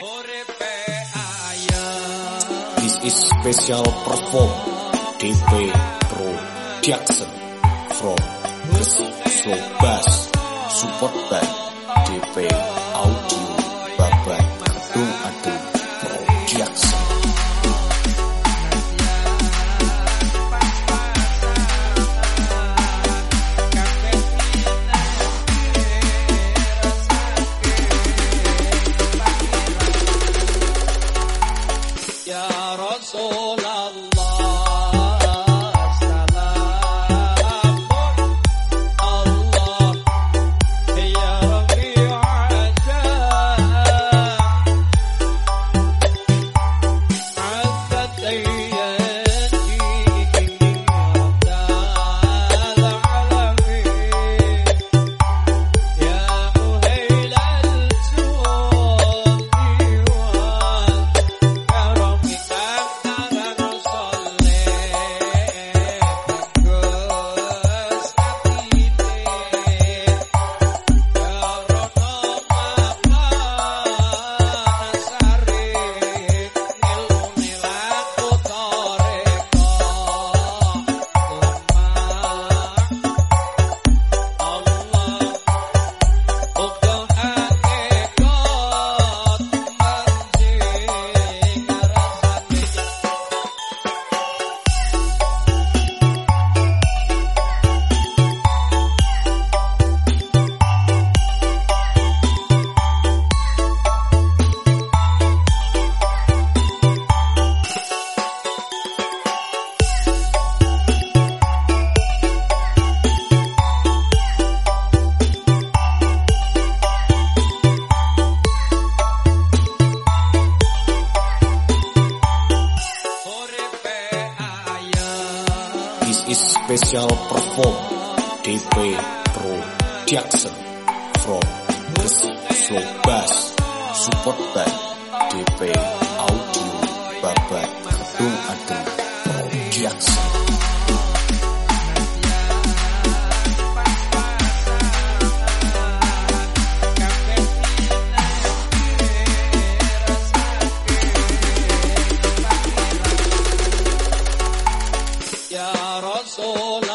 This is special perform DP Production from Gresik Slow Bass Support by DP Audio Babat Gedung Adu Production sola. Special perform DP Production from Gresik Slow Bass Support by DP Ya Rasulallah